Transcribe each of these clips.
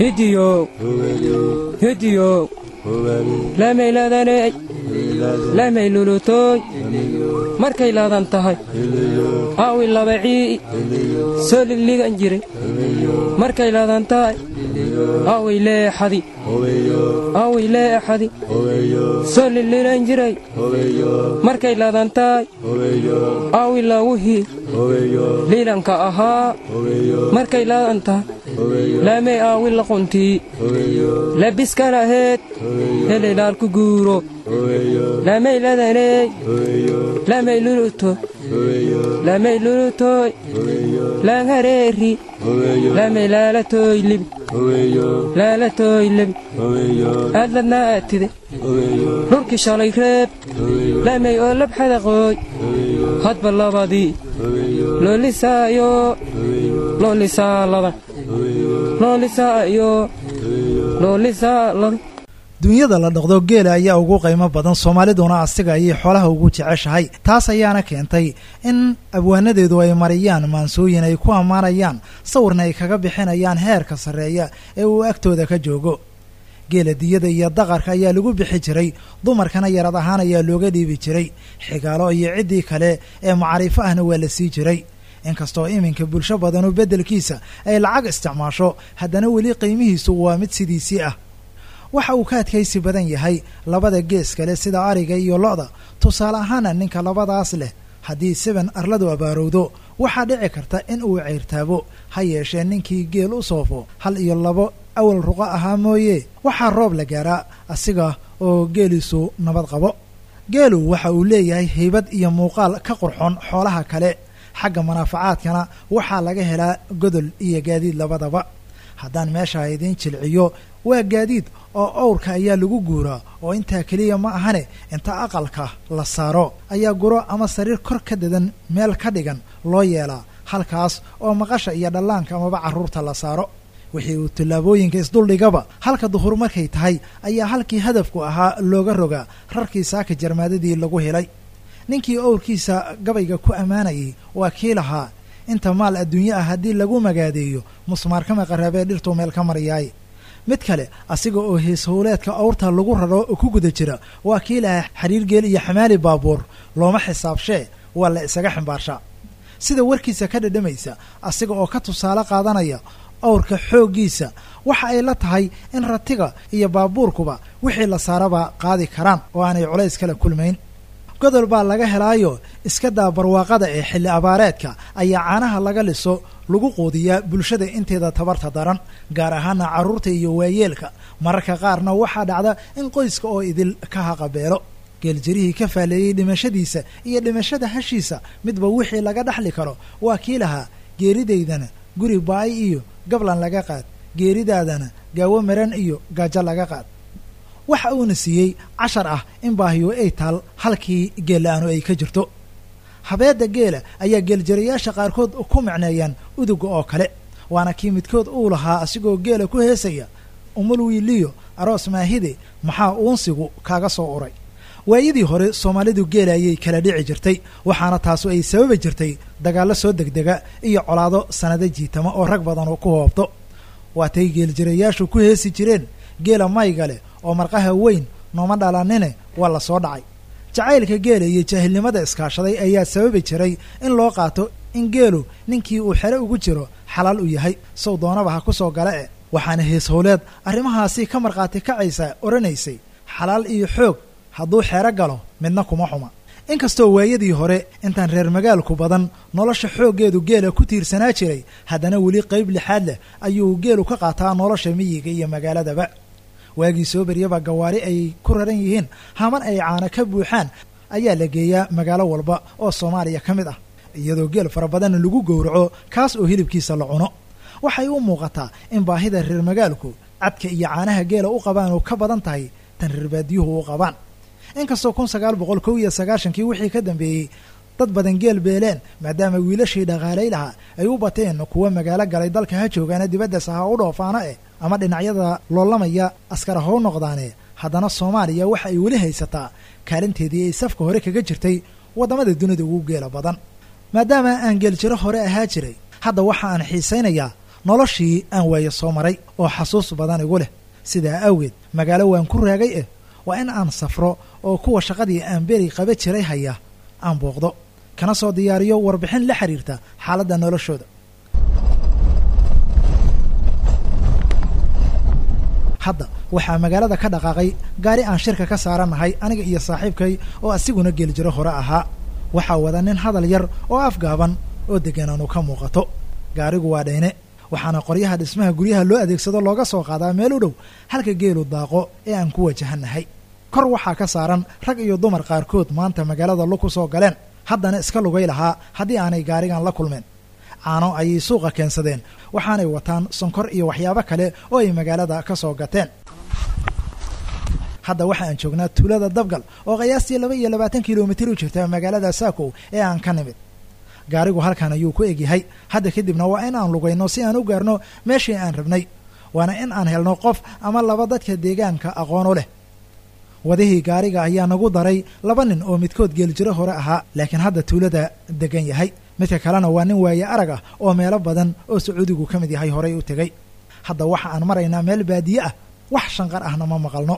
hidiyo hidiyo lamayladaney lamaylulutooy markay laadan tahay. Aawi labacii soo ligligan jiray. Markay laadan tahay. Aaway leexadi. Aaway leexadi. Soo lililan jiray. Markay laadan tahay. Aawi laawuhii liilanka ahaa. Markay laadan tahay. Laamay aawi laquntii labiska laheed helaylaalku guuro laamay ladaney laamay luluto laamay lulutooy laan hareeri laamay laalatooy libi laalatooy lebi aadladnaa aatide dhulkii shalay reeb laamay oo labxadaqooy hadba labadii loolisaayo loolisaa ladan loolisaayo loolisaa ladan dunyada la dhaqdo geela ayaa ugu qiimo badan soomaaliduna asiga ayay xoolaha ugu jeceshahay. Taas ayaana keentay in abwaanadeedu ay mariyaan maansooyin ay ku ammaanayaan sawirna ay kaga bixinayaan heerka sarreeya ee uu agtooda ka joogo. Geela diyada iyo daqarka ayaa lagu bixi jiray dumarkana yarad ahaan ayaa looga dhiibi jiray. Xigaalo iyo ciddii kale ee macaariifo ahna waa la sii jiray. Inkastoo iminka bulsho badanu beddelkiisa ay lacag isticmaasho haddana weli qiimihiisu waa mid sidiisii ah waxa uu ka adkaysi badan yahay labada gees kale sida ariga iyo lo-da. Tusaale ahaana ninka labadaas leh haddii siban arladu abaarowdo waxaa dhici karta in uu ceyrtaabo ha yeeshee ninkii geel u soofo hal iyo labo awal ruqo ahaa mooye. Waxaa roob la gaaraa asiga oo geeliisu nabad qabo. Geelu waxa uu leeyahay haybad iyo muuqaal ka qurxoon xoolaha kale. Xagga manaafacaadkana waxaa laga helaa godol iyo gaadiid labadaba. Haddaan meesha idiin jilciyo waa gaadiid oo owrka ayaa lagu guuraa oo intaa keliya ma ahane inta aqalka la saaro. Ayaa guro ama sariir kor ka dadan meel ka dhigan loo yeelaa halkaas oo maqasha iyo dhallaanka amaba carruurta la saaro. Wixii uu tallaabooyinka isduldhigaba halka duhur markay tahay ayaa halkii hadafku ahaa looga rogaa rarkii saaka jarmaadadii lagu helay. Ninkii owrkiisa gabayga ku ammaanayay waa kii lahaa inta maal adduunye ah haddii lagu magaadeeyo musmaarkama qaraabee dhirtuu meel ka mariyaaye mid kale asiga oo hees howleedka awrta lagu raro ku guda jira waa kii lahaa xariir geel iyo xamaali baabuur. Looma xisaabshee waa la isaga ximbaarshaa sida warkiisa ka dhadhamaysa asiga oo ka tusaale qaadanaya awrka xooggiisa waxa ay la tahay in ratiga iyo baabuurkuba wixii la saaraba qaadi karaan oo aanay culays kala kulmayn. Godol baa laga helaayo iska daa barwaaqada ee xilli abaareedka ayaa caanaha laga liso lagu quudiyaa bulshada inteeda tabarta daran gaar ahaana carruurta iyo waayeelka. Mararka qaarna waxaa dhacda in qoyska oo idil ka haqabeelo geeljarihii ka faaleeyey dhimashadiisa iyo dhimashada hashiisa midba wixii laga dhaxli karo waa kii lahaa geeridaydana guri baay iyo gablan laga qaad geeridaadana gaawo maran iyo gaajo laga qaad. Waxa uuna siiyey cashar ah in baahiyo ay taal halkii geella-aanu ay ka jirto habeedda geela ayaa geeljarayaasha qaarkood ku micneeyaan uduga oo kale. Waana kii midkood uu lahaa asigoo geela ku heesaya umul wiiliyo aroos maahide maxaa uunsigu kaaga soo uray? Waayadii hore soomaalidu geela ayay kala dhici jirtay waxaana taasu ay sababi jirtay dagaallo soo degdega iyo colaado sannado jiitama oo rag badan ku hoobto. Waatay geeljarayaashu ku heesi jireen geela mayga leh oo marqaha weyn nooma dhalanine waa la soo dhacay jacaylka geela iyo jaahilnimada iskaashaday ayaa sababi jiray in loo qaato in geelu ninkii uu xere ugu jiro xalaal u yahay. Sow doonaba ha ku soo gala e waxaana hees howleed arrimahaasi ka markhaati kacaysa odhanaysay xalaal iyo xoog hadduu xeero galo midna kuma xuma. Inkastoo waayadii hore intaan reer magaalku badan nolosha xooggeedu geela ku tiirsanaa jiray haddana weli qayb lixaad leh ayuu geelu ka qaataa nolosha miyiga iyo magaaladaba waagii soo beryaba gawaari ay ku raran yihiin. Haman ay caana ka buuxaan ayaa la geeyaa magaalo walba oo soomaaliya ka mid ah iyadoo geel fara badanna lagu gowraco kaas oo hilibkiisa la cuno. Waxay u muuqataa in baahida reer magaalku cadka iyo caanaha geela u qabaan oo ka badan tahay tan reer baadiyuhu u qabaan. Inkastoo kun sagaal boqol kow iyo sagaashankii wixii ka dambeeyey dad badan geel beeleen maadaama wiilashii dhaqaalay lahaa ay u bateen kuwa magaalo galay dalka ha joogaana dibaddaas ha u dhoofaano eh ama dhinacyada loolamaya askara how noqdaane. Haddana soomaaliya waxa ay weli haysataa kaalinteedii ay safka hore kaga jirtay waddamada dunida ugu geela badan. Maadaama aan geeljiro hore ahaa jiray hadda waxa aan xiisaynayaa noloshii aan waaye soo maray oo xasuus badan igu leh. Sidaa awgeed magaalo waan ku raagay eh waa in aan safro oo kuwa shaqadii aan beri qaba jiray haya aan booqdo kana soo diyaariyo warbixin la xiriirta xaaladda noloshooda. Hadda waxaa magaalada ka dhaqaaqay gaari aan shirka ka saaranahay aniga iyo saaxiibkay oo asiguna geli jiro hore ahaa. Waxaa wada nin hadal yar oo afgaaban oo degganaanu ka muuqato. Gaarigu waa dhayne waxaana qoryaha dhismaha guryaha loo adeegsado looga soo qaadaa meel u dhow halka geelu daaqo ee aan ku wajahannahay kor waxaa ka saaran rag iyo dumar qaarkood maanta magaalada lu ku soo galeen haddana iska lugay lahaa haddii aanay gaarigan la kulmeen caano ayay suuqa keensadeen waxaanay wataan sonkor iyo waxyaabo kale oo ay magaalada ka soo gateen. Hadda waxa aan joognaa tuulada dabgal oo qiyaastii laba iyo labaatan kilomitir u jirta magaalada saakow ee aan ka nimid. Gaarigu halkan ayuu ku egyahay. Hadda kadibna waa in aan lugayno si aan u gaarno meeshii aan rabnay. Waana in aan helno qof ama laba dadka deegaanka aqoono leh wadihii gaariga ayaa nagu daray laba nin oo midkood geeljiro hore ahaa laakiin hadda tuulada degan yahay. Midka kalena waa nin waaye arag ah oo meelo badan oo sacuudigu ka mid yahay horay u tegey hadda waxa aan maraynaa meel baadiye ah wax shanqar ahna ma maqalno.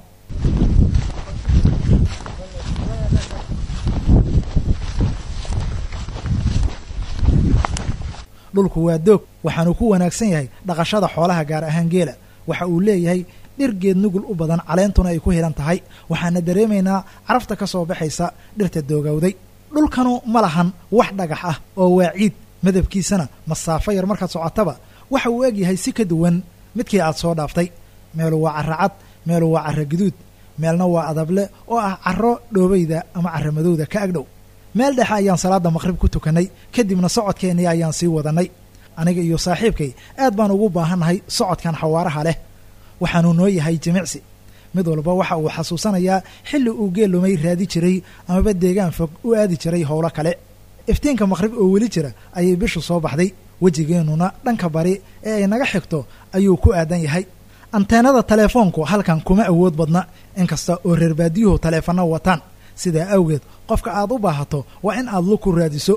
Dhulku waa doog waxaanu ku wanaagsan yahay dhaqashada xoolaha gaar ahaan geela. Waxa uu leeyahay dhir geed nugul u badan caleentuna ay ku hilan tahay. Waxaana dareemaynaa carafta ka soo baxaysa dhirta doogowday. Dhulkanu ma lahan wax dhagax ah oo waa ciid madabkiisana masaafo yar markaad socotaba. Waxa uu egyahay si ka duwan midkii aad soo dhaaftay. Meelu waa carro cad meelu waa carro guduud meelna waa adable oo ah carro dhoobayda ama carro madowda ka agdhow. Meel dhexe ayaan salaada maqhrib ku tukannay kadibna socodkeennii ayaan sii wadannay aniga iyo saaxiibkay aad baan ugu baahannahay socodkan xawaaraha leh waxaanuu noo yahay jimicsi. Mid walba waxa uu xasuusanayaa xilli uu geellumay raadi jiray amaba deegaan fog u aadi jiray howlo kale. Iftiinka maqhrib oo weli jira ayay bishu soo baxday. Wejigeennuna dhanka bari ee ay naga xigto ayuu ku aadan yahay. Anteenada teleefoonku halkan kuma awood badna. Inkasta oo reer baadiyuhu taleefanno wataan sidaa awgeed qofka aad u baahato waa in aad lug ku raadiso.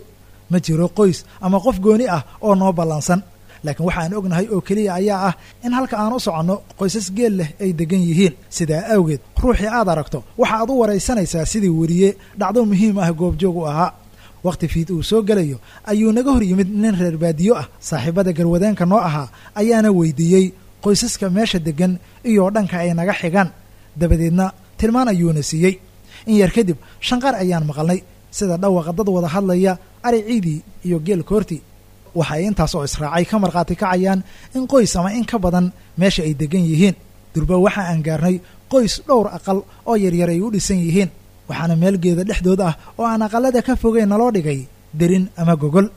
Ma jiro qoys ama qof gooni ah oo noo ballansan laakiin waxaan ognahay oo keliya ayaa ah in halka aan u soconno qoysas geel leh ay degan yihiin. Sidaa awgeed ruuxii aad aragto waxa aad u waraysanaysaa sidii weriye dhacdo muhiim ah goobjoog u ahaa. Wakhti fiid uu soo gelayo ayuu naga hor yimid nin reer baadiyo ah. Saaxiibada garwadeenka noo ahaa ayaana weydiiyey qoysaska meesha deggan iyo dhanka ay naga xigaan. Dabadeedna tilmaan ayuuna siiyey. In yar kadib shanqar ayaan maqalnay sida dhawaqa dad wada hadlaya ari ciidii iyo geel koortii waxa ay intaas oo israacay ka markhaati kacayaan in qoys ama in ka badan meesha ay degan yihiin. Durba waxa aan gaarnay qoys dhowr aqal oo yaryar ay u dhisan yihiin waxaana meelgeeda dhexdood ah oo aan aqalada ka fogeyn naloo dhigay derin ama gogol.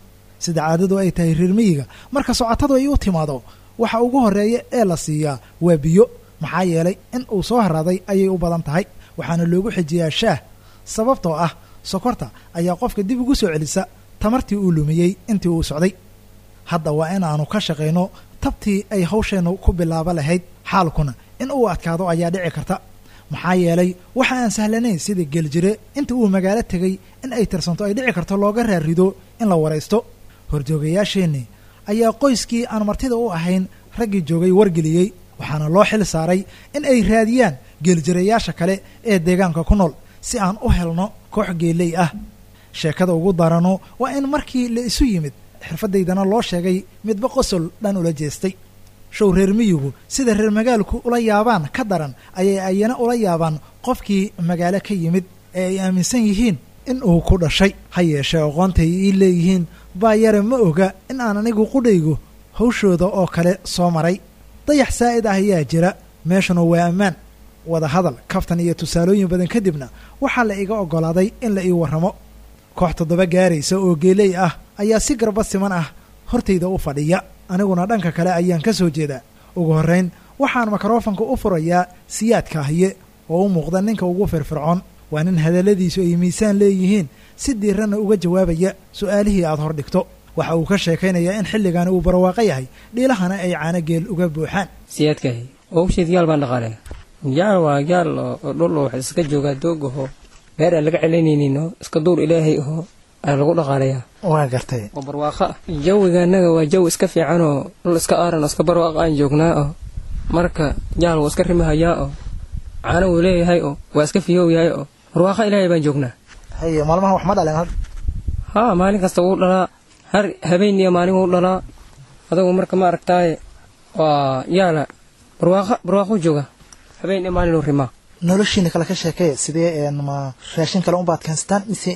Sida caadadu ay tahay reer miyiga marka socotadu ay u timaado waxa ugu horreeya ee la siiyaa waa biyo. Maxaa yeelay in uu soo haraaday ayay u badan tahay waxaana loogu xijiyaa shaah. Sababtoo ah sokorta ayaa qofka dib ugu soo celisa tamartii uu lumiyey intii uu socday hadda waa in aanu ka shaqayno tabtii ay hawsheennu ku bilaabo lahayd xaalkuna. In uu adkaado ayaa dhici karta. Maxaa yeelay waxa aan sahlanayn sida geeljire inta uu magaalo tegey in ay tirsanto ay dhici karto looga raarido in la waraysto horjoogayaasheenni ayaa qoyskii aan martida u ahayn raggii joogay wargeliyey waxaana loo xil saaray in ay raadiyaan geeljirayaasha kale ee deegaanka ku nool si aan u helno koox geeley ah. Sheekada ugu darano waa in markii la isu yimid xirfaddaydana loo sheegay midba qosol dhan ula jeestay. Show reer miyigu sida reer magaalku ula yaabaan ka daran ayay ayana ula yaabaan qofkii magaalo ka yimid ee ay aaminsan yihiin in uu ku dhashay. Ha yeeshee aqoontay ii leeyihiin baa yare ma oga in aan anigu qudhaygu hawshooda oo kale soo maray. Dayax saa'id ah ayaa jira meeshuna waa ammaan. Wada hadal kaftan iyo tusaalooyin badan kadibna waxaa la iga oggolaaday in la ii warramo koox toddoba gaaraysa oo geeley ah ayaa si garba siman ah hortayda u fadhiya. Aniguna dhanka kale ayaan ka soo jeedaa. Ugu horrayn waxaan mikrofanka u furayaa siyaadka ahye oo u muuqda ninka ugu firfircoon. Waa nin hadalladiisu ay miisaan leeyihiin si diiranna uga jawaabaya su'aalihii aad hor dhigto. Waxa uu ka sheekaynayaa in xilligani uu barwaaqo yahay dhiilahana ay caano geel uga buuxaan. Siyaadkahay owsheed yaal baan dhaqaale. Yaal waa yaal oo dhul oo wax iska joogaa doog aho beer aan laga celinaynin oo iska duur ilaahay aho ayaa lagu dhaqaalayaa waa gartay. Oo barwaaqo ah jawiga annaga waa jawi iska fiican oo dhul iska aaran oo iska barwaaqo aan joognaa oo marka jaal wuu iska rimahayaa oo caano wuu leeyahay oo waa iska fiyow yahay oo barwaaqo ilaahay baan joognaa. Haye maalmahan wax ma hadda haa maalin kasta wuu dhalaa. Har habeen iyo maalin wuu dhalaa. Adagu marka ma aragtaaye waa yaalla barwaaqo barwaaqo jooga. Habeen iyo maalin uu rimaa noloshiina kale ka sheekee sidee raashin kale unbaad keensataan mise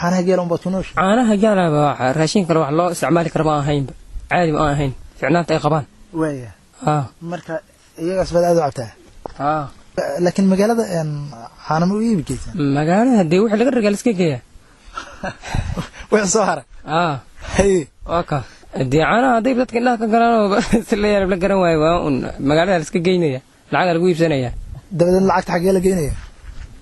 caanaha geela unbaad ku nooshin caanaha jaalaaba raashin kale wax loo isticmaali kara ma ahaynba caadi ma ahayn. Ficnaanta ay qabaan. Waaya haa marka iyagaas baad aad u cabtaa? Haa laakiin magaalada caana ma u iibi geysaa magaalada dee wixii laga dhargaa liska geeya wixii soo haye waa ka. Dee caanaha hadday dadka indhaha ka galaan oo si la yaab la garan waayo waa un magaalada liska geynaya lacaga lagu iibsanaya dabadeed lacagta xaggee la geynaya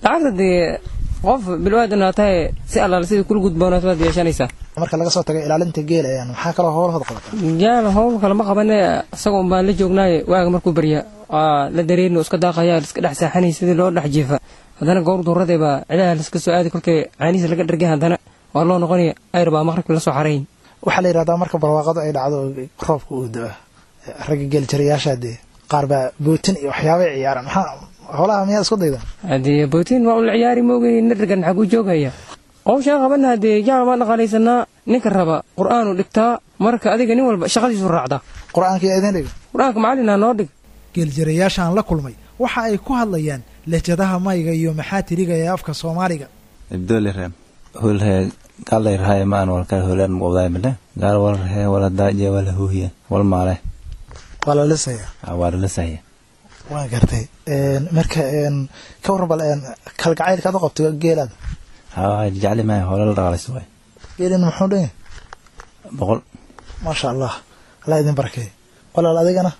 lacagta dee qof bilwaadan aa tahay si allaala sidii kula gudboonaad waad yeeshanaysaa marka laga soo tago ilaalinta geela een maxaa kaloo howlahooda qabata jaala howl kale ma qabane isaga un baan la joognaaye waaga markuu barya waa la dareerino iska daaqaya liska dhex saaxanay sidii loo dhex jiifa. Haddana gowr duuradee baa cidaha liska soo aadi kolkay caanihiisa laga dhargay haddana waa loo noqonaya ayr baa maqribkii la soo xarayn waxaa la yidhahdaa marka barwaaqadu ay dhacdo oo roobka uu da ragga geeljirayaasha dee qaar baa bootin iyo waxyaabay ciyaaraan maxaa howlaha miyaa isku daydan haddee bootiin waa ula ciyaari moogay nirgan xaguu joogaya. Qowshaan qabana haddee jaal baan dhaqaalaysanaa ninka raba qur'aanu dhigtaa marka adiga nin walba shaqadiisu raacda. Qur'aanka yaa idin dhiga qur'aanka noo dhig. Geeljirayaashaan la kulmay. Waxa ay ku hadlayaan lehjadaha mayga iyo maxaatiriga ee afka soomaaliga. Ibdolirem hulhe galayrahay maan walka hulen muqdaymile gaal walrahe wala daaje wala huhiye wal maale. Waa la lisaya waa gartay. Marka ka warran bal kalgacaylka ad u qabto geelaada haa jecli maya hoolala dhaqalaysa waay geelina muxuu dhan boqol. Maasha allah. Allah idin barakeey walaal adigana?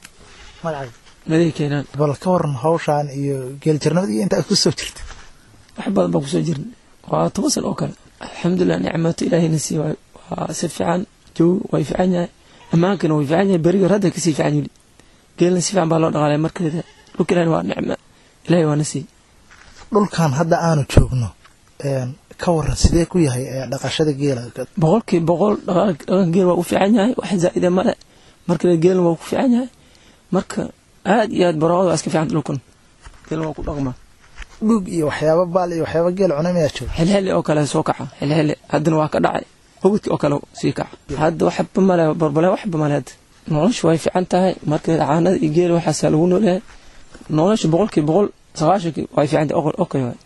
Magacaaga maday keenaan bal ka waran hawshaan iyo geeljirnimada iyo inta aad ku soo jirta. Wax badan baan ku soo jirnay waa toban san oo kale. Alxamdulilah nicmato ilaahayna sii waayo waa si fiican joog way fiican yahay. Ammaankana way fiican yahay beriga hadda ka sii fiican yuli geelna si fiican baa loo dhaqaalay markeeda dhulka ilahna waa nicma ilahay waana sii. Dhulkan hadda aanu joogno ka waran sidee ku yahay dhaqashada geela? Boqolkii boqol dhaqan geel waa u fiican yahay wax zaa'ida male markale geelna waa ku fiican yahay. Marka aad iyo aad barwaaqada waa iska fiican dhulkan. Geelna waa ku dhaqmaa dhug iyo waxyaaba baal iyo waxyaaba geel cuna miyaa jooga xilxili oo kale soo kaca. Xilxili haddana waa ka dhacay. Hogudki oo kale sii kaca. Hadda waxba male barbale waxba male hadda nolosha way fiican tahay. Markeeda caanada iyo geela waxaasaa lagu noolyahay nolosha boqolkii boqol sagaashankii way fiican tahay okay waay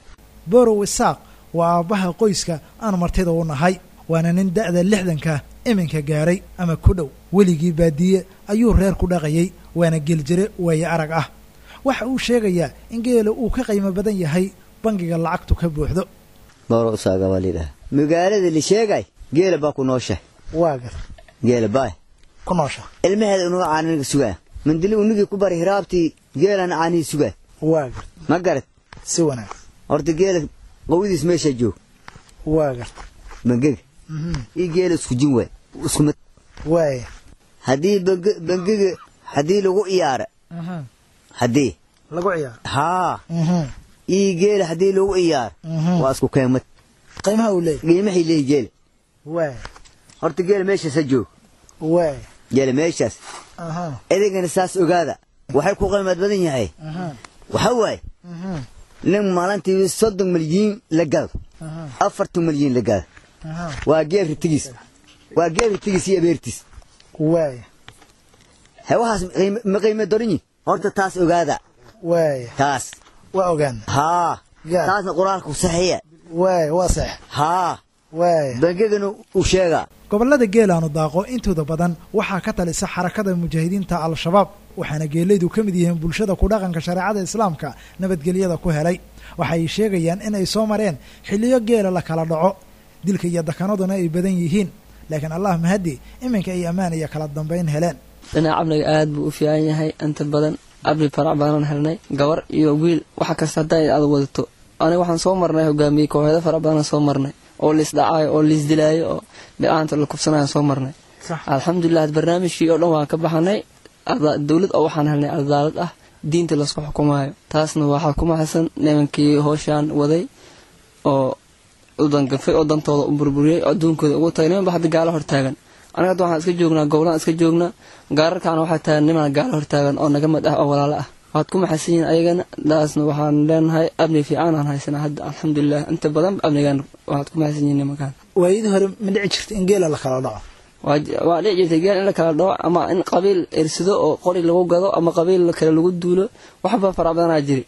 borow isaaq waa aabbaha qoyska aan martida u nahay waana nin da'da lixdanka iminka gaaray ama ku dhow weligii baadiye ayuu reer ku dhaqayay waana geeljire waaye arag ah waxa uu sheegayaa in geela uu ka qiimo badan yahay bangiga lacagtu ka buuxdo boro usaaga waa lidhaha magaalada la sheegay geela baa ku noosha waa gar geela baay ku noosha ilmaheeda unuga caaniniga sugaa mandili unigii ku bari hiraabtii geelana caanihii sugaa ma garad si wanaagsan horta geela qawidiis meeshaa joog waa garta bangega io geela isku jin waay. Isku mid waaya haddii bang- bangega haddii lagu iyaara haddii lagu ciyaaro haa io geela haddii lagu iyaara waa isku keemad qiimaha uu leeyahy qiimahay leeyi geela waaya horta geela meeshaas ha joog waaya geela meeshaas edeygana saas ogaada. Waxay ku qiimad badan yahay. Waxa waaye nin maalintii soddon milyiin la gado afartan milyiin la gado waa geel ritigiis. Waa geel ritigiis iyo abeertiis. He waxaas ma qiimo dorinyi horta taas ogaada. Taas. Haa. Taasna qur'aanku saxiya haa waaya bangegana u sheega. Gobollada geelaanu daaqo intooda badan waxaa ka talisa xarakada mujaahidiinta al-shabaab waxaana geelaydu ka mid yihiin bulshada ku dhaqanka shareecada islaamka nabadgelyada ku helay. Waxay sheegayaan in ay soo mareen xilliyo geela la kala dhaco dilka iyo dakanaduna ay badan yihiin. Laakiin allah mahadi iminka ay ammaan iyo kala dambayn heleen. Dhinaca amniga aad buu u fiican yahay inta badan abri farac badanaan helnay gabar iyo wiil waxa kasta hadday aad wadato. Aniga waxaan soo marnay hogaamiyey kooxeedo fara badanaan soo marnay oo liisdhacaayo oo liisdilaayo oo bilaanta la kufsanayo soo marnay. Alxamdulilah barnaamijkii oo dhan waan ka baxanay dowlad oo waxaan helnay cadaalad ah. Diinta la isku xukumaayo. Taasna waxaa ku maxasan nimankii hooshaan waday oo u dangafay oo dantooda u burburiyey oo adduunkooda ugu tagay. Nimanba hadda gaalo hortaagan aniga hadda waxaan iska joognaa gobolaan iska joognaa gaararkaana waxaa taagan niman gaalo hortaagan oo naga mid ah oo walaalo ah waad ku maxadsan yihiin ayagana daasna waxaan leenahay amni fiican aan haysanaa hadda alxamdulilah inta badan amnigan waad ku maxadsan yihiin nimankaan waayadii hore ma dhici jirta in geela la kala dhaco? Waa dhici jirtay geel in la kala dhaco ama in qabiil ersado oo qori lagu gado ama qabiil kale lagu duulo waxba fara badanaa jiri.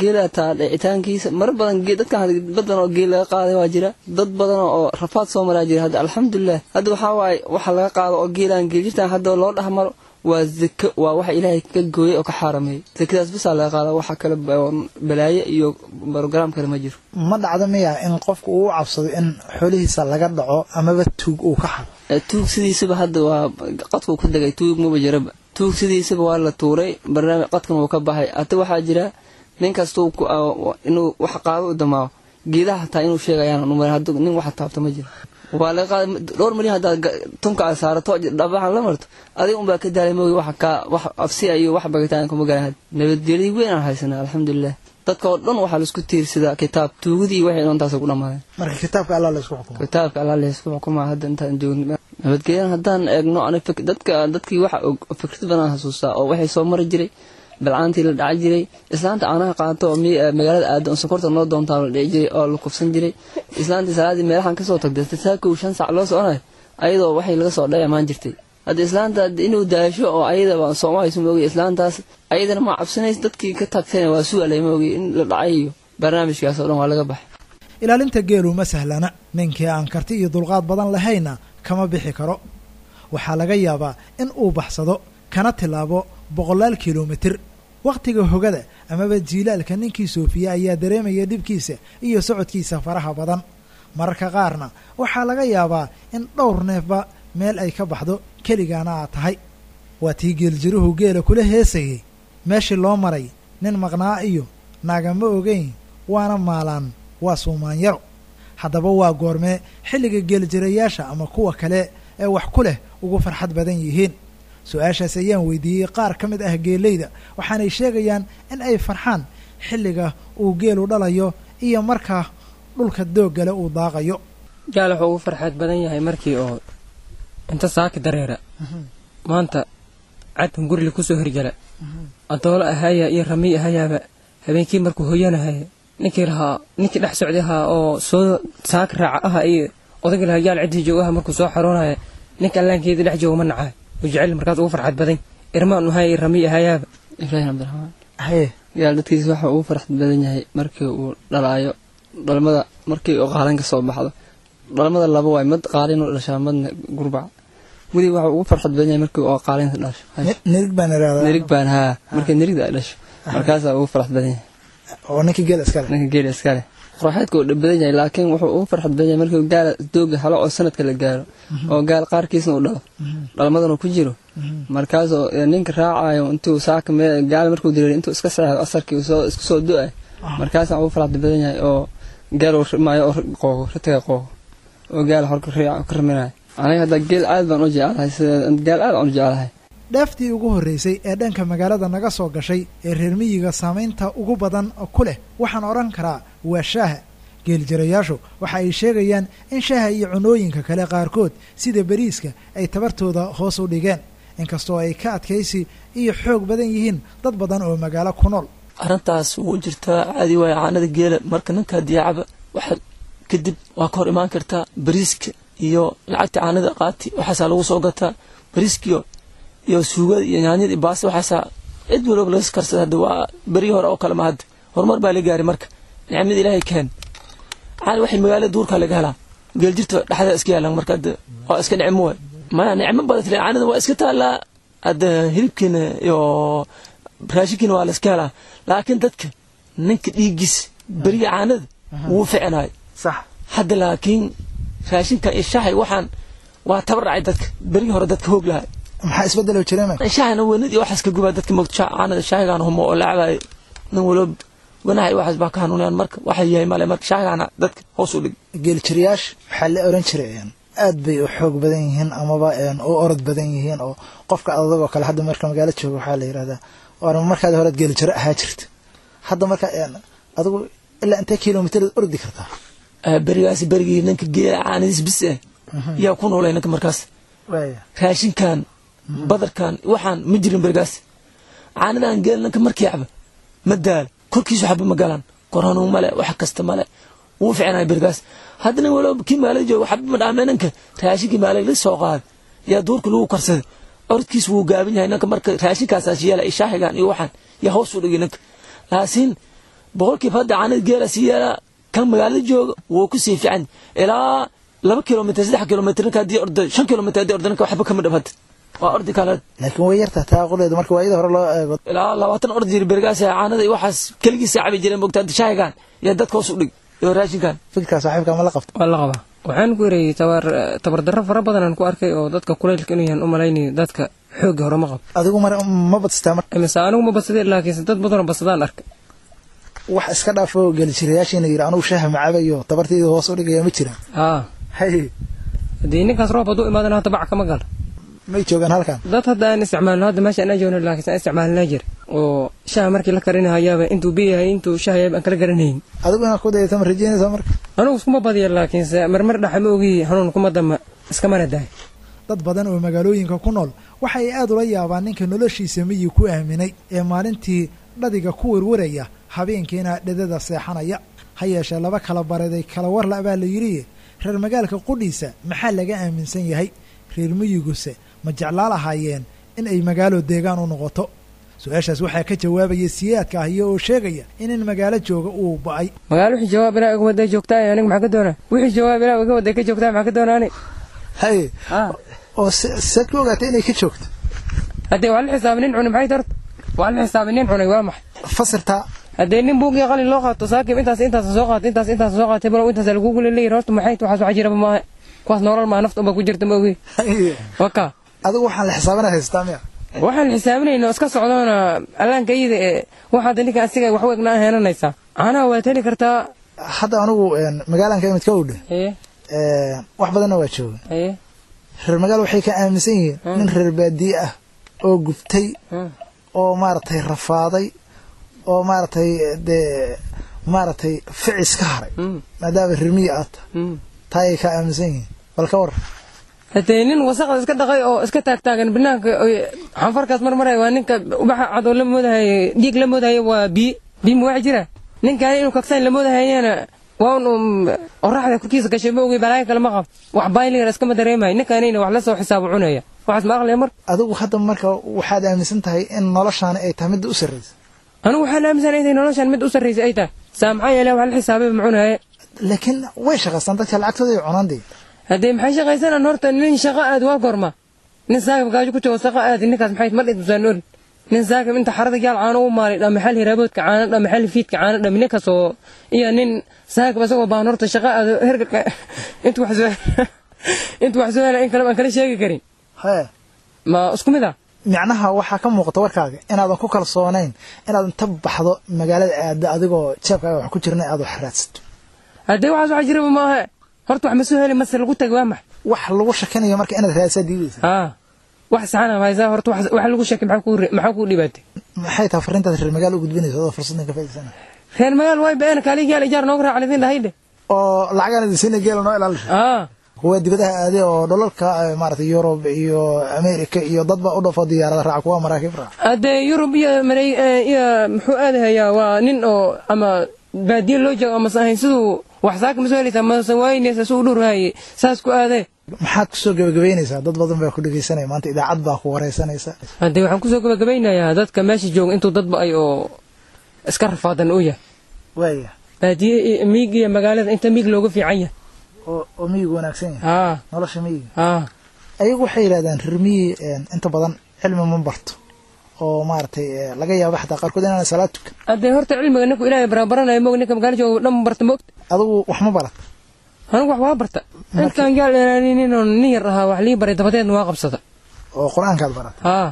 Geela taa dhicitaankiisa mar badan dadkan badan oo geel laga qaaday waa jira. Dad badan oo rafaad soo maraa jira hadda alxamdulilah hadda waxaa waaye waxa laga qaado oo geelaan geeljirtaan hadda loo dhexmaro waa zako waa waxa ilaahay ka gooyey oo ka xaarameeyey zakadaas bisaa laga qaada waxa kale balaaye iyo brograam kale ma jiro. Ma dhacdo miya in qofku uu cabsado in xoolihiisa laga dhaco amaba tuug uu ka xado tuug sidiisaba hadda waa qadkuu ku degay tuug maba jiraba tuug sidiisaba waa la tuuray barnaamij qadkan wuu ka baxay. Hata waxaa jira nin kastuu inuu wax qaado u damaawo geedaha hataa inuu sheegayaan numar hadda nin wax taabto ma jiro. qaada dhowr milyan haddaad tunka saarato dhabahan la marto. Adiga unbaa ka daalay moogi wax afsiya iyo wax bagitaan kuma garan nabadgelyo weyn aan haysanaa alxamdulilah dadka oo dhan waxaa la isku tiirsadaa kitaab tuugadii waxay dhantaas ku dhammaadeen marka kitaabka allah la isku xukumo kitaabka allah la isku xukumaa hadda intaan joogno nabadgelyan haddaan eegno dadka dadkii waxa fikrad badan xasuustaa oo waxay soo mari jiray balcaantii la dhaca jiray. Islaanta caanaha qaato oo magaalada aado on noo doontaa la dhici jiray oo la kufsan jiray. Islaantii salaadii meelahan ka soo tagtay saakow shan sac loo soconayo ayadoo waxay laga soo dhay amaan jirtay. Hadda islaanta inuu daasho oo ayadaba soomaalis maogay islaantaas ayadana ma cabsanays dadkii ka tagtayna waa su'alay maogay in la dhacay iyo barnaamijkaas dhan waa laga baxay. Ilaalinta geelu ma sahlana. Ninkii aan karti iyo dulqaad badan lahayna kama bixi karo. Waxaa laga yaabaa in uu baxsado kana tilaabo boqolaal kilomitir wakhtiga hogada amaba jiilaalka ninkii soofiya ayaa dareemaya dhibkiisa iyo socodkiisa faraha badan. Mararka qaarna waxaa laga yaabaa in dhowr neefba meel ay ka baxdo keligaana aad tahay. Waa tii geeljiruhu geela kula heesayay. Meeshii loo maray nin maqnaa iyo naagama ogeyn waana maalaan waa suumaanyaro haddaba waa goormee xilliga geeljirayaasha ama kuwa kale ee wax ku leh ugu farxad badan yihiin su'aashaas ayaan weydiiyey qaar ka mid ah geelayda. Waxaanay sheegayaan in ay farxaan xilliga uu geelu dhalayo iyo markaa dhulka dooggale uu daaqayo. Gaal wuxuu ugu farxaad badan yahay markii oo inta saaki dareera. Maanta cadkan gurili ku soo hirgala. Adoolo ahaya iyo ramiy ahayaaba habeenkii markuu hoyanahaya ninkii lahaa ninkii dhex socday ahaa oo soo saaki raaca aha iyo odagii lahaa gaal ciddii joogaha markuu soo xaroonaya ninka allaankeedii dhex jooga ma nacaay jecel markaas ugu farxad badan irmaan uhay ramiy ahayaaba ibraahim cabdiraxmaan. Haye. Gaal dadkiisa waxa ugu farxad badan yahay markii uu dhalaayo. Dhalmada markii uu qaalin ka soo baxdo. Dhalmada laba waay mad qaalin u dhashaa madna gurbac. Weli waxa ugu farxad badan yahay markii uu qaalinta dhasho. Nirig baan irahdaa nirig baan haa. Markii nirigda ay dhasho. Markaasaa ugu farxad badan yahay. Oo ninkii geela iskale ninka geela iskale qorxeedka uu dhib badan yahay laakiin wuxuu ugu farxad badan yahay markii gaala dooga halo oo sanadka la gaaro oo gaal qaarkiisna uu dhalo dhalmadana ku jiro. Markaasoo ninka raacayo intuu saaka gaal markuu dareeriy intuu iska seexdo asarkii isku soo do-ay markaasaan ugu farxad badan yahay oo gaal uu rimaayo oo qoogo ratiga qoogo oo gaal horka ka raminayo aniga hadda geel aad baan u jeclahay gaal aad aan u jeclahay dheeftii ugu horreysay ee dhanka magaalada naga soo gashay ee reer miyiga saamaynta ugu badan ku leh waxaan odhan karaa waa shaaha geeljirayaashu waxa ay sheegayaan in shaaha iyo cunooyinka kale qaarkood sida beriiska ay tabartooda hoos u dhigeen inkastoo ay ka adkaysi iyo xoog badan yihiin dad badan oo magaalo ku nool. Arrintaas wuu jirtaa caadi waaya caanada geela marka ninkaa diyaacaba waxa kadib waa ka hor imaan kartaa bariiska iyo lacagta caanada qaati waxaasaa lagu soo gataa. Bariiskiyo iyo suugada iyo yaanyada iyo baasta waxaasaa cid walooba laga karsada hadda waa beri hore oo kale ma hadda horumar baa la gaari marka. Nicmada ilaahay keen. Caali waxay magaalada duurkaa laga helaa. Geeljirta dhexdaa iska yaalan marka hadda waa iska nicmo waay. Maya nicmo badatile caanada waa iska taallaa. Hadda hilibkiina iyo raashinkiina waa la iska helaa. Laakiin dadka ninka dhiiggiis beriga caanada wuu ficinaay hadda laakiin raashinka iyo shahay waxaan waa tabaracay dadka. Berigi hore dadka hoog lahay maxaa isbedelo jireen shahana wanadii waxaas ka gubaa dadka caanada shaahigaan humo oo lacabay nin walob wanahay waxaas baa ka hanuunayaan marka waxa yahay male marka shaahigaana dadka hoos u dhig. Geeljiryaash waxaa la oran jiray aad bay u xoog badan yihiin amaba u orod badan yihiin oo qofka adagoo kale hadda marka magaalo jooga waxaa la yidhahdaa war markaad horead geeljiro ahaa jirta hadda marka adigu ilaa intee kilomitr ordi kartaa? Berigaas berigii ninka geela caanadiis bis eh yaa ku noolay ninka markaas. Raashinkan badarkan waxaan ma jirin berigaas caanadan geel ninka markii caba ma daalo korkiisu xaba ma galaan. Korhanuun male wax kasta male wuu ficnay berigaas haddana walo kii maalada jooga xaba ma dhaame ninka. Raashinkii maalada la soo qaaday. Yaa duurka lagu karsaday orodkiis wuu gaaban yahay ninka marka raashinkaasaas yeela ishaaxigan iyo waxaan. Yaa hoos u dhigay ninka. Laakiin boqolkiiba hadda caanada geela sii yeelaa kan magaalada jooga wuu ku sii fiican ilaa laba kilomitr saddex kilomitr haddii ordo shan kilomitr haddii ordo ninka waxba kama dhab hadda waa ordi kale. Laakiin way yartaa taa quleedu marka waayada hore loo eego. Ilaa labaatan ordi jiri berigaas caanada iyo waxaas keligiisa cabi jireen mogta hadda shaahigan yaa dadka hoos u dhig iyo raashinkan fikirkaa saaxiibka ma la qabta waa la qabaa. Waxaan ku erayay tabar tabardarro fara badanaan ku arkay oo dadka kulaylka inuu yahan u malaynayo dadka xoogga hore ma qabo adigu ma badstaa marka. Mise anigu ma badsadeen laakiinse dad badanoo badsadaan arkay wax iska dhaafo geelijirayaashiina yidhi anugu shaaha macabayo tabartayda hoos u dhigaya ma jiraan. Haa. Hay haddii ninkaas roob hadduu imaadana hata bac kama galo may joogaan halkan? Dad hadda aan isticmaalno hadda meesha anaa joogno laakiinse aan isticmaalnaa jir. Oo shaha markii la karinahayaaba intuu biyahay intuu shahayaaba aan kala garanayn. Adigu inaad ku dayata ma rajeynaysaa marka anigu iskuma badiya laakiinse marmar dhaxa ma ogi hanuun kuma dama iskamana dahay. Dad badan oo magaalooyinka ku nool waxay aad ula yaabaan ninka noloshiisa miyi ku aaminay ee maalintii dhadiga ku werwaraya habeenkiina dhedada seexanaya. Ha yeeshee laba kala bareeday kala warla baa la yidhi reer magaalka qudhiisa maxaa laga aaminsan yahay? Reer miyiguse ma jeclaa lahaayeen in ay magaalo deegaan u noqoto. Su'aashaas waxaa ka jawaabaya siyaadka ahiyo oo sheegaya in in magaalo jooga uu ba'ay. Magaalo wixii jawaab ilaa iga waday joogtaa aniga maxaa ka doonaa? Wixii jawaab ilaa iga waday ka joogtaa maxaa ka doonaa ani? Hay oo seed ku ogaatay inay ka joogto. Haddee waa la xisaabay nin cunay maxay tarta? Waa la xisaabay nin cunay waa maxay? Fasirtaa haddee nin buugii qalin loo qaato saakim intaas intaas soo qaatay intaas intaas soo qaatay balow intaas lagugu leeyahay horta maxay waxaas waxa jiraba maaha. Kuwaas nolol maa nafta unba ku jirta ma ogi waka adigu waxaan la xisaabinaa haystaa miya waxaan xisaabinayna iska socdoona allaanka iyada ee waxaad ninka asiga wax wegna heenanaysaa caanaha waad heli kartaa hadda anigu magaalanka imid ka haye wax badanna waa jooga. Reer magaal waxay ka aaminsan yihiin nin reer baadiye ah oo gubtay oo maaragtay rafaaday oo maaragtay dee maaragtay ficis ka haray. Maadaama reer miyi aad taayay ka aaminsan yihiin. Bal ka warran haddee nin wasaqda iska dhaqay oo iska taagtaagan banaanka xanfarkaas marmaray waa ninka ubaxa cadoo la moodahay dhiig la moodahayo waa biyi biyi ma wax jira? Ninkaani inuu kagsayn la moodahayana waa un qoraxda korkiisa gashay ma ogey balaayo kale ma qab. Wax bayligar iskama dareemayo ninkaanina wax la soo xisaabo cunaya. Waxaas ma aqliya mar adigu hadda marka waxaad aaminsan tahay in noloshaani ay tahay midda u sarraysa. Anigu waxaan aaminsan inay noloshan mid u sarraysa ay tahay. Saa maxaa yeele wax la xisaabay ma cunaye. Laakiin way shaqaystaan dadka lacagtooda ay cunaan dee haddee maxay shaqaysanaan horta nin shaqo aad waa gorma. Nin saakib gaajo ku joogo shaqo aad ninkaas maxay mar dhibtusaan nool. Nin saakib inta xarada gaal caano u maalay dha maxal hiraaboodka caano dha maxal fiidka caano dha ninkaas oo iyo nin saakib asagoo baan horta shaqo aad herga inta wax soo inta wax soo hela in kale aan kala sheegi karin. Hee ma isku mid ah? Micnaha waxaa ka muuqata warkaaga inaadan ku kalsoonayn inaad inta baxdo magaalada aada adigoo jeebkaaga wax ku jirna aad wax raadsato. Haddee waxaas waxa jiraba maaha horta wax ma soo heli mase lagu tagay waa max wax lagu shakinayo marka inaad raadsaa diidaysa haa wax saxana haysaa horta wax lagu sheekay maxaa kuu dhibaatay? Maxay tahay fariintaad reer magaal u gudbinaysa adoo fursaddan ka faa'idaysana reer magaal way been kaaliga yaal ijaar nooga raac lidin dhahayde oo lacagaan idin geela noo ilaalisha haa kuwa dibadaha aaday oo dholalka maaragtay yurub iyo america iyo dadba u dhafo diyaarada raaca kuwa maraakiib raaca haddee yurub iyo marey iyo muxuu aadahayaa waa nin oo ama baadiye loo joogo amase ahayn siduu wax saaka ma soo helaysaa mase waynaysa si u dhurhaye saas ku aadee. Maxaad ku soo gabagabaynaysaa? Dad badan baa ku dhegaysanaya. Maanta idaacad baa ku wareysanaysa haddee waxaan ku soo gabagabaynayaa dadka meesha jooga intuu dadba ay oo iska rafaadan u yahay. Waaya baadiye iyo miig iyo magaalada inta miig looga fiican yahay. Oo oo miyigu wanaagsan yahay. Nolosha miyiga ayagu waxay yidhahdaan reer miyi inta badan cilmi ma barto oo maaragtay laga yaabo xataa qaarkood inaana salaad tukan haddee horta cilmiga ninku ilaahay barabaranayo moog ninka magaalo jooga dhan barta moogta? Adigu wax ma barat anigu wax waa barta. Intaan gaal dheeraanin inuu nin yar ahaa wax lii baray dabadeedna waa qabsada. Oo qur'aankaad barat haa.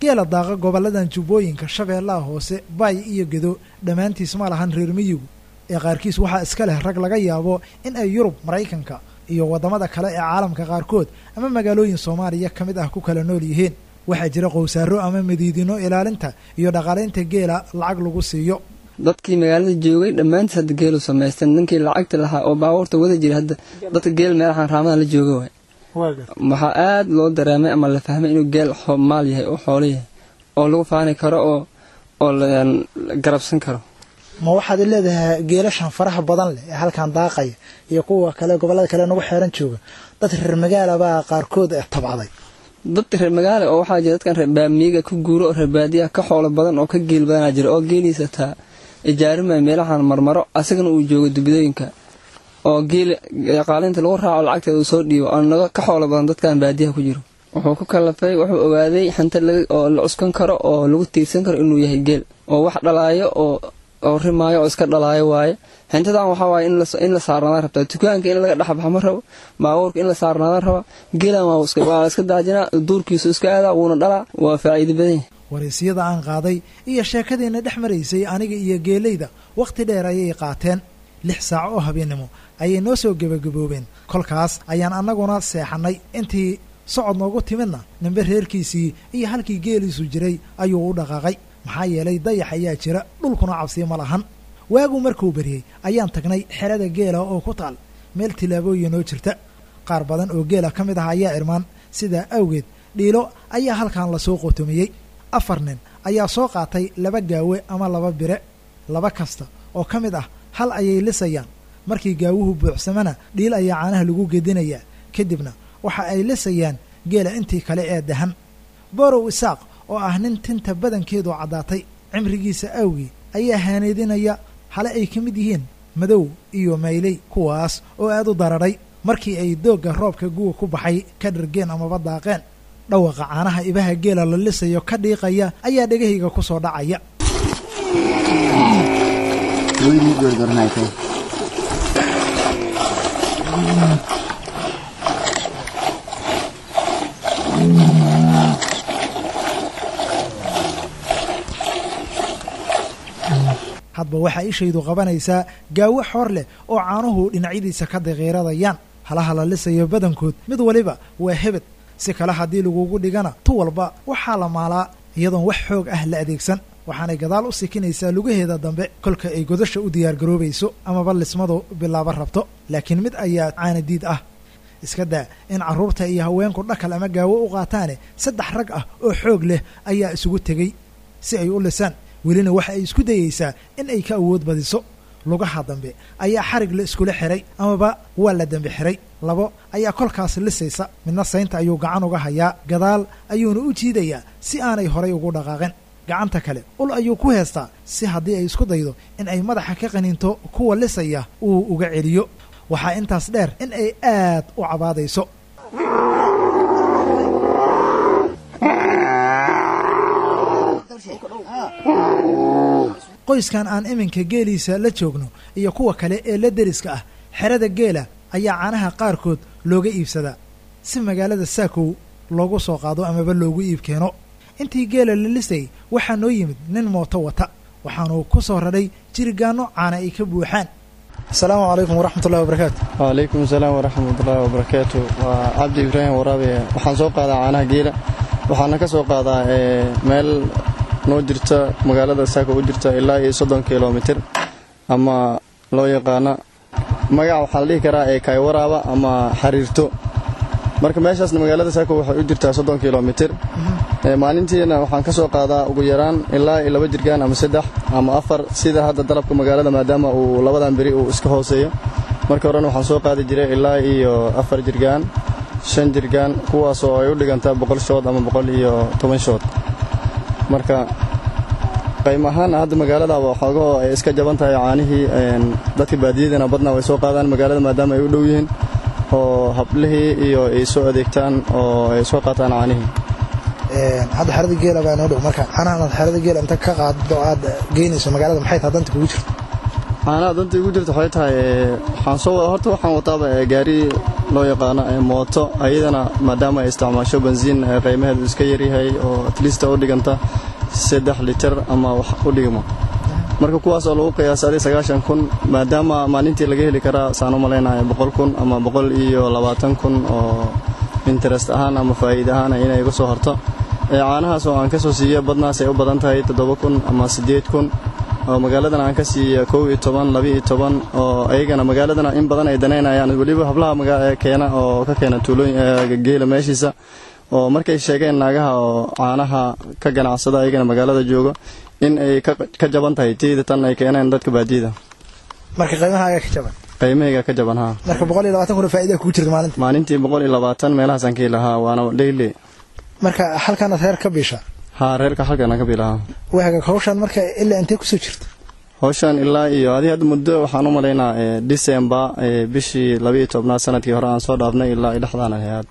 Geela daaqa goboladan jubbooyinka shabeellaha hoose baay iyo gedo dhammaantiis ma lahan reer miyigu. Ee qaarkiis waxaa iska leh rag laga yaabo in ay yurub maraykanka iyo waddamada kale ee caalamka qaarkood ama magaalooyin soomaaliya ka mid ah ku kala nool yihiin waxaa jira qowsaaro ama madiidino ilaalinta iyo dhaqaalaynta geela lacag lagu siiyo. Dadkii magaalada joogay dhammaantiis hadda geelu samaysteen. Ninkii lacagta lahaa oo baabuurta wada jira hadda dadka geel meelahan raamadan la jooga waay. Waxaa aad loo dareemay ama la fahmay inuu geel maal yahay oo xoolo yahay oo lagu faani karo oo oo la garabsan karo. Ma waxaad leedahay geelashan faraha badan leh ee halkan daaqaya iyo kuwa kale gobollada kale nagu xeeran jooga? Dad reer magaala baa qaarkood tabcaday dad reer magaala oo waxaa jira dadkan reer baamiyiga ka guuro oo reer baadiyaha ka xoolo badan oo ka geel badanaa jira oo geeliisa taa ijaarimaya meelahan marmaro asagana uu joogo dubidooyinka oo geel qaalinta lagu raaco lacagteeda uu soo dhiibo oo naga ka xoolo badan dadkan baadiyaha ku jiro. Wuxuu ku kalafay wuxuu ogaaday xanta oo la cuskan karo oo lagu tiirsan karo inuu yahay geel oo wax dhalaayo oo oo rimaayo oo iska dhalaayo waaye. Xintadan waxaa waaye in la saarnaadaan rabtaa dukaanka in laga dhexbaxa ma rabo baabuurka in la saarnaadaan raba geelan waa iska daajinaa duurkiisu iska aadaa wuuna dhalaa waa faa'iido badan yahay. Waraysyada aan qaaday iyo sheekadiina dhex maraysay aniga iyo geelayda wakhti dheer ayay qaateen. Lix saac oo habeennimo ayay noo soo gebagaboobeen. Kolkaas ayaan annaguna seexannay. Intii socod noogu timidna nimbe reerkiisii iyo halkii geeliisu jiray ayuu u dhaqaaqay maxaa yeelay dayax ayaa jira dhulkuna cabsi ma lahan. Waagu markuu beriyey ayaan tagnay xerada geela oo ku taal. Meel tilaabooyin oo jirta. Qaar badan oo geela ka mid ah ayaa irmaan sidaa awgeed dhiilo ayaa halkan la soo qotomiyey afar nin ayaa soo qaatay laba gaawe ama laba bire laba kasta oo ka mid ah hal ayay lisayaan. Markii gaawuhu buuxsamana dhiil ayaa caanaha lagu gedinayaa kadibna waxa ay lisayaan geela intii kale ee dahan. Borow isaaq oo ah nin tinta badankeedu caddaatay cimrigiisa awgii ayaa haaneedinaya hale ay ka mid yihiin madow iyo mayley kuwaas oo aad u dararay markii ay doogga roobka guga ku baxay ka dhargeen amaba daaqeen. Dhawaqa caanaha ibaha geela la lisayo ka dhiiqaya ayaa dhegahayga ku soo dhacaya hadba waxaa ishaydu qabanaysaa gaawo xoor leh oo caanuhu dhinacyadiisa ka daqiiradayaan halaha la lisayo badankood mid waliba waa hebed. Si kale haddii lagugu dhigana tu walba waxaa la maalaa iyadoon wax xoog ah la adeegsan. Waxaanay gadaal u sikinaysaa lugaheeda dambe kolka ay godasha u diyaargaroobayso amaba lismadu bilaabo rabto. Laakiin mid ayaa caanadiid ah. Iska daa in carruurta iyo haweenku dhakal ama gaawo u qaataane saddex rag ah oo xoog leh ayaa isugu tegey. Si ay u lisaan welina waxa ay isku dayeysaa in ay ka awood badiso lugaha dambe. Ayaa xarig la iskula xiray amaba waa la dambe xiray. Labo ayaa kolkaas lisaysa midna saynta ayuu gacan uga hayaa. Gadaal ayuuna u jiidayaa si aanay horay ugu dhaqaaqin. Gacanta kale ul ayuu ku heestaa si haddii ay isku daydo in ay madaxa ka qaninto kuwa lisaya uu uga celiyo. Waxaa intaas dheer in ay aad u cabaadayso qoyskan aan iminka geeliisa la joogno iyo kuwa kale ee la deriska ah xerada geela ayaa caanaha qaarkood looga iibsadaa si magaalada saakow loogu soo qaado amaba loogu iib keeno. Intii geela la lisay waxaa noo yimid nin mooto wata waxaanu ku soo radhay jirigaanno caana ay ka buuxaan. Asalaamu calaykum waraxmatullahi wabarakaatu. Wacalaykum asalaam waraxmatullaahi wabarakaatu. Waa cabdi ibraahim waraabe waxaan soo qaadaa caanaha geela. Waxaana ka soo qaadaa meel noo jirta magaalada saako u jirta ilaa iyo soddon kilomitir ama loo yaqaana magaca waxaa la dhihi karaa ee kaywaraaba ama xariirto. Marka meeshaasna magaalada saako waxay u jirtaa soddon kilomitir. Maalintiina waxaan ka soo qaadaa ugu yaraan ilaa iyo laba jirgaan ama saddex ama afar sida hadda dalabka magaalada maadaama uu labadan beri uu iska hooseeyo. Marka horena waxaan soo qaadi jiray ilaa iyo afar jirgaan shan jirgaan kuwaasoo ay u dhigantaa boqol shood ama boqol iyo toban shood marka qaym ahaan hadda magaaladaba xoogahoo ay iska jaban tahay caanihii dadka baadiyadana badnaa way soo qaadaan magaalada maadaama ay u dhow yihiin oo hablihii iyo ay soo adeegtaan oo ay soo qaataan caanihii. Hadda xerada geela baa noo dhow. Marka caanahan aad xerada geela inta ka qaado aad geynayso magaalada maxay tahay danta kugu jirto? Caanaha danta igu jirta waxay tahay waxaan soo horta waxaan wataaba gaari loo yaqaano mooto ayadana maadaama ay isticmaasho bensiin qiimaheedu iska yaryahay oo atlista u dhiganta saddex litir ama wax u dhigmo. Marka kuwaas oo lagu qiyaasaday sagaashan kun maadaama maalintii laga heli karaa saan u malaynaya boqol kun ama boqol iyo labaatan kun oo interest ahaan ama faa'iid ahaana inay iga soo horto caanahaas oo aan ka soo siiyo badnaas ay u badan tahay toddoba kun ama siddeed kun oo magaaladan aan ka siiya kow iyo toban laba iyo toban oo ayagana magaaladana in badan ay danaynayaan. Weliba hablaha keena oo ka keena tuulooyin geela meeshiisa oo markay sheegeen naagaha oo caanaha ka ganacsada ayagana magaalada joogo in ay ka jaban tahay. Tiida tan ay keeneen dadka baadiyada. Marka qiimahaaga ka jaban? Qiimahayga ka jaban haa marka boqol iyo labaatan kun oo faa'iida kugu jirta maalintii. Maalintii boqol iyo labaatan meelahaasaan ka helahaa waana dheyli marka halkaanaad reer ka biisha haa reerka halkaan ka bilahaa waaga hawshaan marka ilaa intee ku soo jirta hawshaan ilaa iyo adi hadda muddo waxaan u malaynaa december bishii labaiyo tobnaad sannadkii hore aan soo dhaafnay ilaa dhexdaan ahayd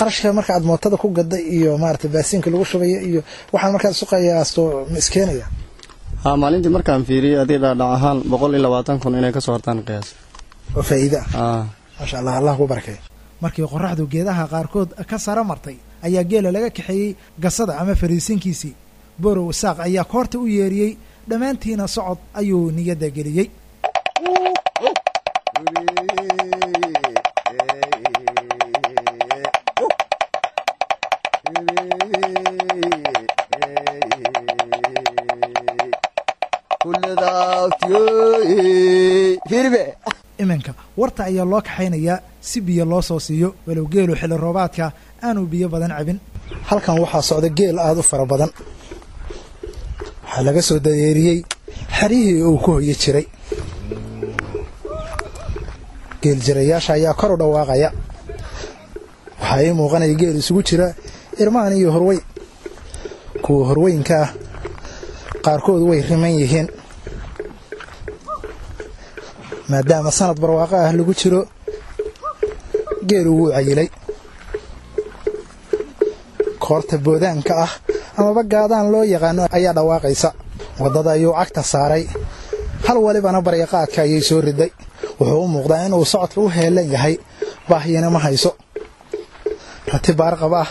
qarashka marka aad mootada ku gadday iyo maarata baasiinka lagu shubaya iyo waxaan markaad isu ma iskeenaya haa maalintii markaan fiiriyey adii dhaadhac ahaan boqol iyo labaatan kun inay ka soo hortaan qiyaas. Oo faa'iida. Ah. Maasha allah allah ku barakeey markii qorraxdu geedaha qaarkood ka sara martay ayaa geela laga kaxeeyey gasada ama fariisinkiisii borow isaaq ayaa koorta u yeeriyey dhammaantiina socod ayuu niyadda geliyey. Iminka warta ayaa loo kaxaynayaa si biyo loo soo siiyo walow geelu xilli roobaadka aanu biyo badan cabin. Halkan waxaa socda geel aada u fara badan. Waxaa laga soo dadeeriyey xerihii uu ku hoyi jiray. Geel jirayaasha ayaa kor u dhawaaqaya. Waxaa ii muuqanaya geel isugu jira irmaan iyo horwey. Kuwa horweynka ah qaarkood way riman yihiin. Maadaama sanad barwaaqo ah lagu jiro geelu wuu cayilay koorta boodaanka ah amaba gaadaan loo yaqaano ayaa dhawaaqaysa. Waddada ayuu cagta saaray. Hal walibana baryaqaadka ayay soo riday. Wuxuu u muuqdaa inuu socodka u heelan yahay. Baahiyana ma hayso. Rati baarqab ah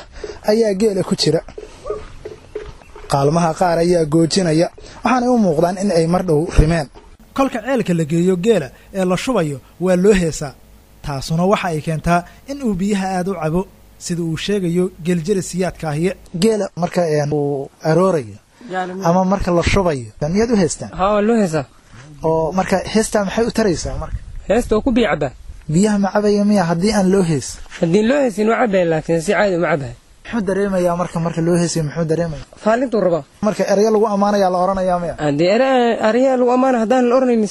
ayaa geela ku jira. Qaalmaha qaar ayaa goojinaya. Waxaanay u muuqdaan in ay mar dhow rimeen. Kolka ceelka la geeyo geela ee la shubayo waa loo heesaa. Taasuna waxa ay keentaa in uu biyaha aada u cabo sida uu sheegayo geeljira siyaadka ahiye geela marka uu aroorayo ama marka la shubayo. Miyaad u heestaan haa loo oo marka heestaa maxay u taraysaa marka? Heesta waa ku biyo cabaa biyaha ma cabaya miya haddii aan loo hees. Haddii loo heesin waa cabaya laakiin si caadi uma cabahay muxuu dareemayaa marka marka loo heesay muxuu dareemaya faalintuu rabaa. Marka erya lagu ammaanayaa la odhanayaa miya. Haddii aryaa lagu ammaana haddaan la oranaynin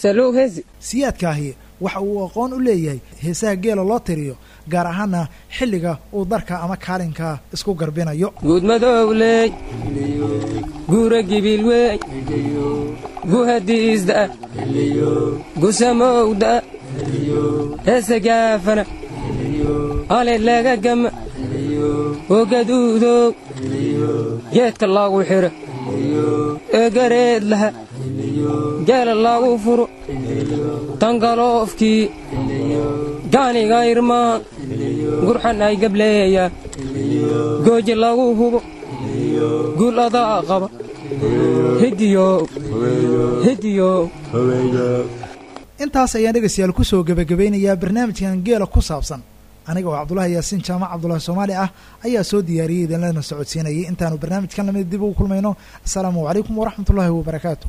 see loo heesi. Siyaadka ahi waxa uu aqoon u leeyahay heesaha geela loo tiriyo gaar ahaana xilliga uu darka ama kaalinka isku garbinayo. Guudmadowley guura gibilwey guhadiisda gusamowda heesa ale laga gama ogaduudow geedka laagu xidho ee gareed laha geela laagu furo tangaloofkii gaaniga irmaan gurxan ay gableeya gooji lagu hubo guul adaa qaba intaas ayaan dhegaystayaal ku soo gebagabaynayaa barnaamijkan geela ku saabsan aniga oo cabdulahi yaasiin jaamac cabdulahi soomaali ah ayaa soo diyaariyey idinlana socodsiinayay intaanu barnaamijkan la mid dib ugu kulmayno asalaamu calaykum waraxmatullaahi wabarakaatu